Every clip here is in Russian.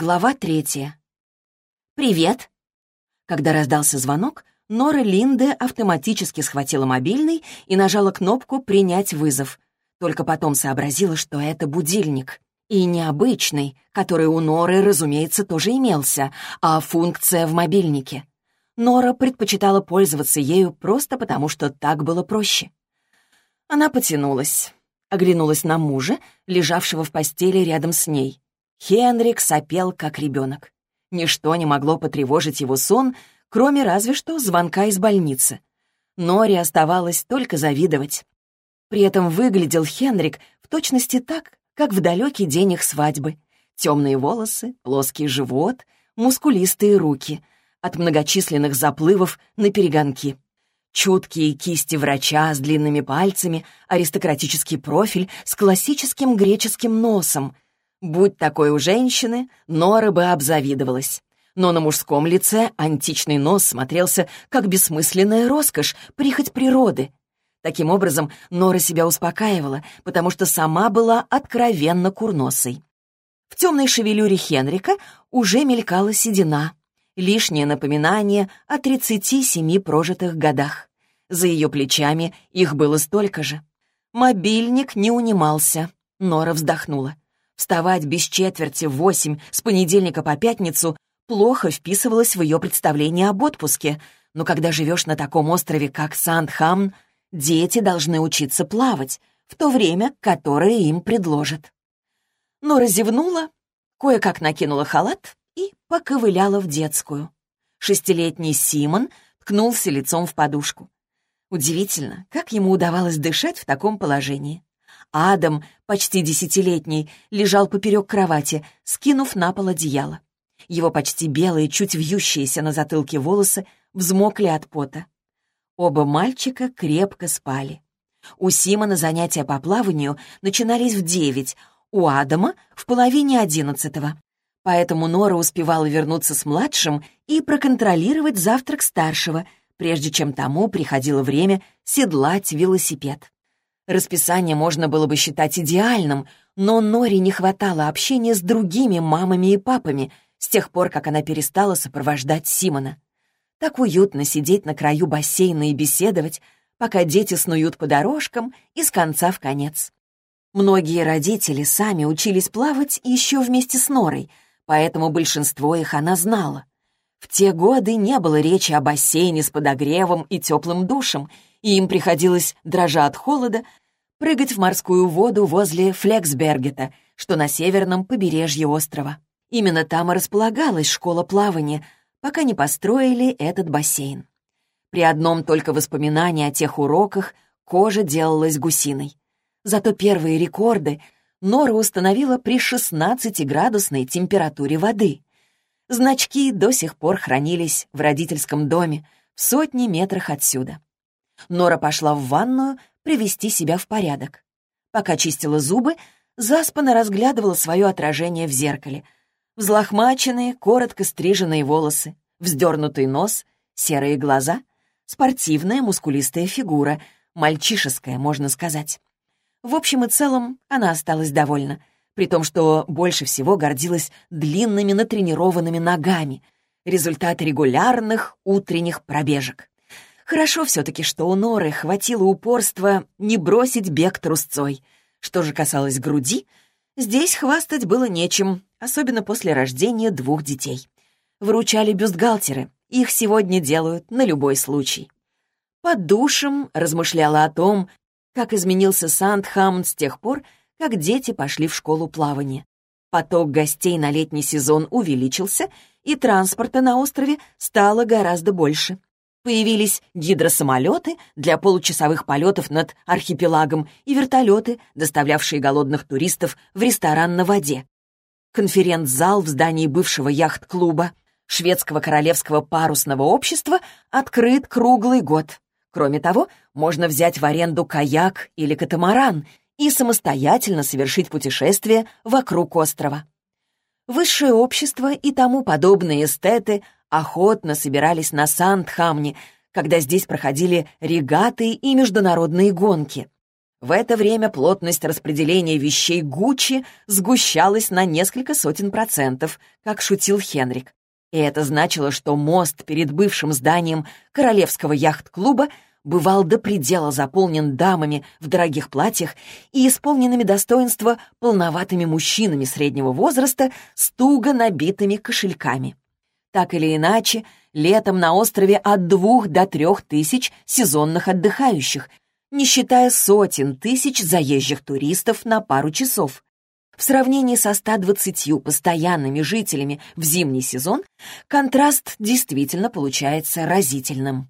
Глава третья. «Привет!» Когда раздался звонок, Нора Линде автоматически схватила мобильный и нажала кнопку «Принять вызов». Только потом сообразила, что это будильник. И необычный, который у Норы, разумеется, тоже имелся, а функция в мобильнике. Нора предпочитала пользоваться ею просто потому, что так было проще. Она потянулась, оглянулась на мужа, лежавшего в постели рядом с ней. Хенрик сопел, как ребенок. Ничто не могло потревожить его сон, кроме разве что звонка из больницы. Норе оставалось только завидовать. При этом выглядел Хенрик в точности так, как в далекий день их свадьбы. Темные волосы, плоский живот, мускулистые руки от многочисленных заплывов на перегонки. Чуткие кисти врача с длинными пальцами, аристократический профиль с классическим греческим носом — Будь такой у женщины, Нора бы обзавидовалась. Но на мужском лице античный нос смотрелся как бессмысленная роскошь, прихоть природы. Таким образом, Нора себя успокаивала, потому что сама была откровенно курносой. В темной шевелюре Хенрика уже мелькала седина, лишнее напоминание о 37 прожитых годах. За ее плечами их было столько же. Мобильник не унимался. Нора вздохнула. Вставать без четверти в восемь с понедельника по пятницу плохо вписывалось в ее представление об отпуске, но когда живешь на таком острове, как Сандхамн, дети должны учиться плавать в то время, которое им предложат. Но разевнула, кое-как накинула халат и поковыляла в детскую. Шестилетний Симон ткнулся лицом в подушку. Удивительно, как ему удавалось дышать в таком положении. Адам, почти десятилетний, лежал поперек кровати, скинув на пол одеяло. Его почти белые, чуть вьющиеся на затылке волосы взмокли от пота. Оба мальчика крепко спали. У Симона занятия по плаванию начинались в девять, у Адама — в половине одиннадцатого. Поэтому Нора успевала вернуться с младшим и проконтролировать завтрак старшего, прежде чем тому приходило время седлать велосипед. Расписание можно было бы считать идеальным, но Нори не хватало общения с другими мамами и папами с тех пор, как она перестала сопровождать Симона. Так уютно сидеть на краю бассейна и беседовать, пока дети снуют по дорожкам и с конца в конец. Многие родители сами учились плавать еще вместе с Норой, поэтому большинство их она знала. В те годы не было речи о бассейне с подогревом и теплым душем, и им приходилось, дрожа от холода, прыгать в морскую воду возле Флексбергета, что на северном побережье острова. Именно там и располагалась школа плавания, пока не построили этот бассейн. При одном только воспоминании о тех уроках кожа делалась гусиной. Зато первые рекорды Нора установила при 16-градусной температуре воды. Значки до сих пор хранились в родительском доме, в сотни метрах отсюда. Нора пошла в ванную привести себя в порядок. Пока чистила зубы, заспанно разглядывала свое отражение в зеркале. Взлохмаченные, коротко стриженные волосы, вздернутый нос, серые глаза, спортивная мускулистая фигура, мальчишеская, можно сказать. В общем и целом, она осталась довольна, при том, что больше всего гордилась длинными натренированными ногами, результат регулярных утренних пробежек. Хорошо все-таки, что у Норы хватило упорства не бросить бег трусцой. Что же касалось груди, здесь хвастать было нечем, особенно после рождения двух детей. Вручали бюстгальтеры, их сегодня делают на любой случай. Под душем размышляла о том, как изменился Сандхамн с тех пор, как дети пошли в школу плавания. Поток гостей на летний сезон увеличился, и транспорта на острове стало гораздо больше. Появились гидросамолеты для получасовых полетов над архипелагом и вертолеты, доставлявшие голодных туристов в ресторан на воде. Конференц-зал в здании бывшего яхт-клуба шведского королевского парусного общества открыт круглый год. Кроме того, можно взять в аренду каяк или катамаран и самостоятельно совершить путешествие вокруг острова. Высшее общество и тому подобные эстеты охотно собирались на Сандхамне, когда здесь проходили регаты и международные гонки. В это время плотность распределения вещей Гуччи сгущалась на несколько сотен процентов, как шутил Хенрик. И это значило, что мост перед бывшим зданием Королевского яхт-клуба бывал до предела заполнен дамами в дорогих платьях и исполненными достоинства полноватыми мужчинами среднего возраста с туго набитыми кошельками. Так или иначе, летом на острове от двух до трех тысяч сезонных отдыхающих, не считая сотен тысяч заезжих туристов на пару часов. В сравнении со 120 постоянными жителями в зимний сезон контраст действительно получается разительным.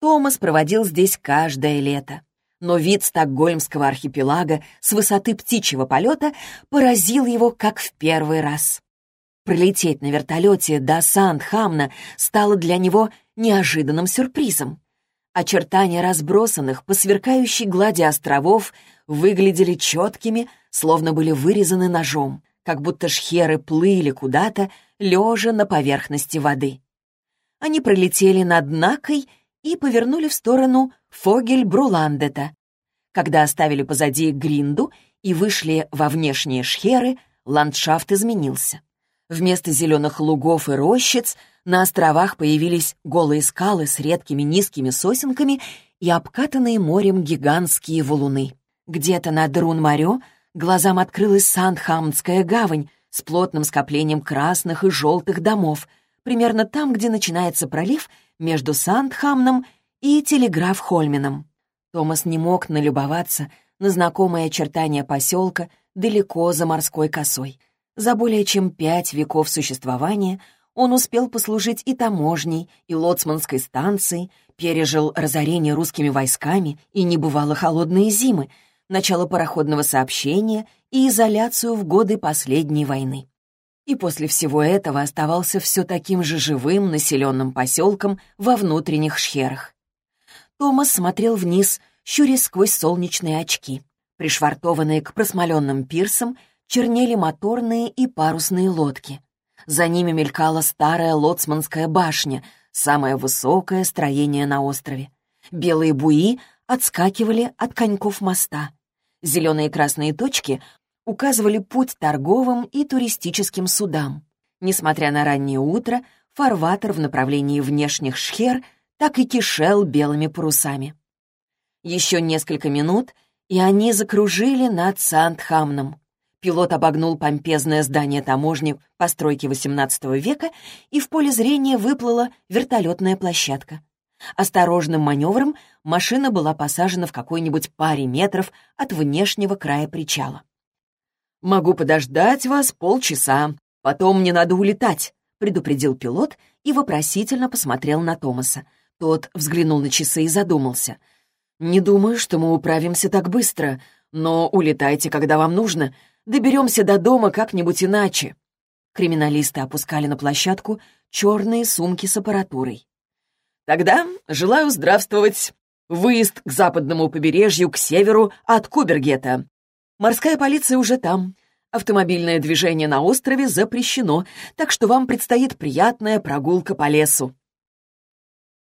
Томас проводил здесь каждое лето. Но вид стокгольмского архипелага с высоты птичьего полета поразил его как в первый раз. Пролететь на вертолете до Сандхамна стало для него неожиданным сюрпризом. Очертания разбросанных по сверкающей глади островов выглядели четкими, словно были вырезаны ножом, как будто шхеры плыли куда-то, лежа на поверхности воды. Они пролетели над Накой и повернули в сторону Фогель-Бруландета. Когда оставили позади Гринду и вышли во внешние шхеры, ландшафт изменился. Вместо зеленых лугов и рощиц на островах появились голые скалы с редкими низкими сосенками и обкатанные морем гигантские валуны. Где-то над Рун-Марё глазам открылась Сандхамнская гавань с плотным скоплением красных и желтых домов, примерно там, где начинается пролив между Сандхамном и Телеграф-Хольменом. Томас не мог налюбоваться на знакомые очертания поселка далеко за морской косой. За более чем пять веков существования он успел послужить и таможней, и лоцманской станцией, пережил разорение русскими войсками и небывало холодные зимы, начало пароходного сообщения и изоляцию в годы последней войны. И после всего этого оставался все таким же живым населенным поселком во внутренних шхерах. Томас смотрел вниз, щурясь сквозь солнечные очки. Пришвартованные к просмоленным пирсам — чернели моторные и парусные лодки. За ними мелькала старая лоцманская башня, самое высокое строение на острове. Белые буи отскакивали от коньков моста. Зеленые и красные точки указывали путь торговым и туристическим судам. Несмотря на раннее утро, фарватер в направлении внешних шхер так и кишел белыми парусами. Еще несколько минут, и они закружили над Сандхамном. Пилот обогнул помпезное здание таможни постройки XVIII века, и в поле зрения выплыла вертолетная площадка. Осторожным маневром машина была посажена в какой-нибудь паре метров от внешнего края причала. «Могу подождать вас полчаса, потом мне надо улетать», — предупредил пилот и вопросительно посмотрел на Томаса. Тот взглянул на часы и задумался. «Не думаю, что мы управимся так быстро, но улетайте, когда вам нужно. Доберемся до дома как-нибудь иначе». Криминалисты опускали на площадку черные сумки с аппаратурой. «Тогда желаю здравствовать. Выезд к западному побережью, к северу от Кубергета. Морская полиция уже там. Автомобильное движение на острове запрещено, так что вам предстоит приятная прогулка по лесу.